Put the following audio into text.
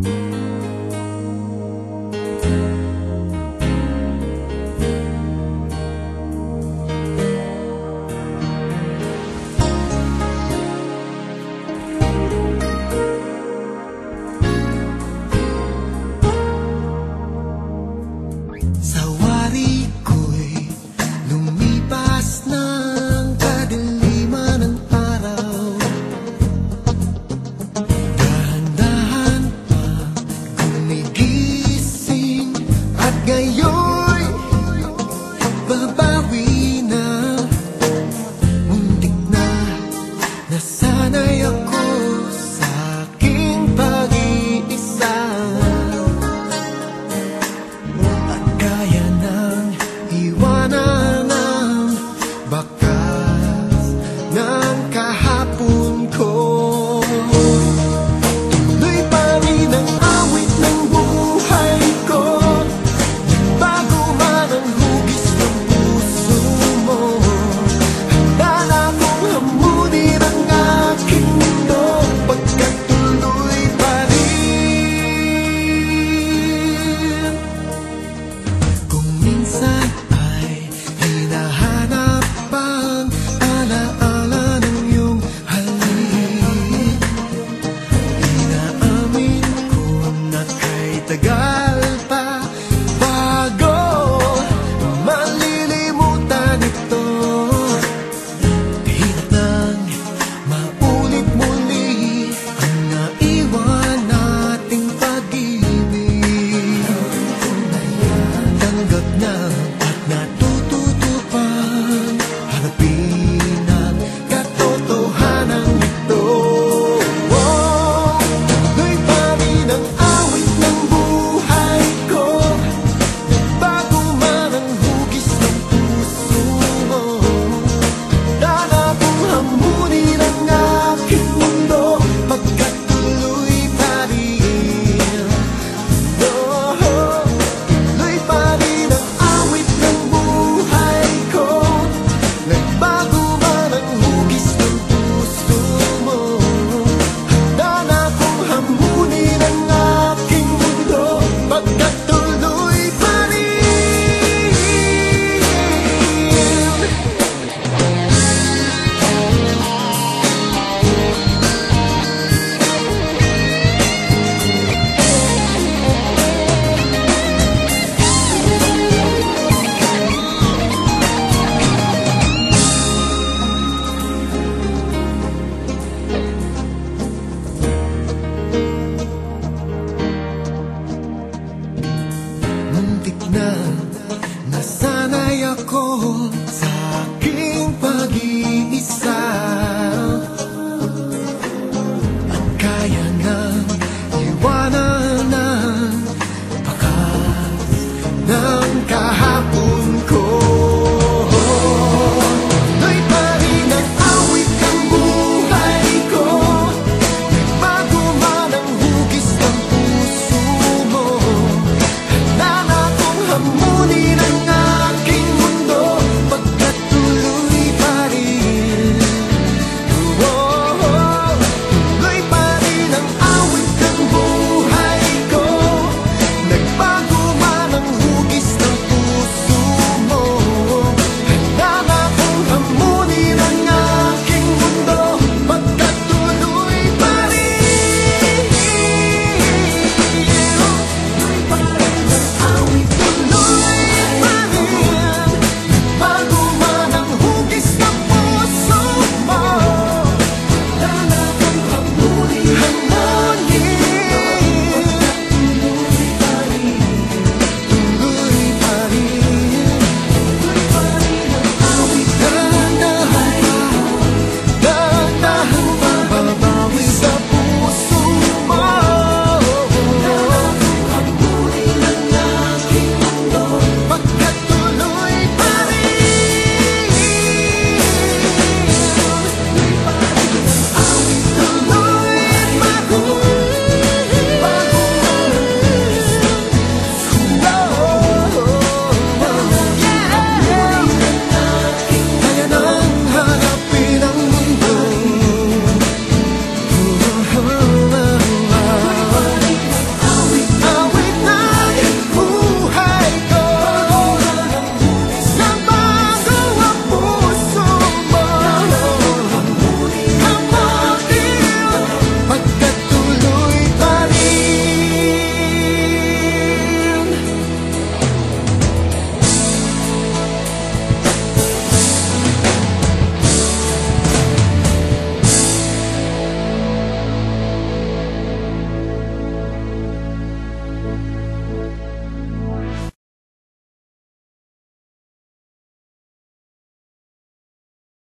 you 该有 now, but not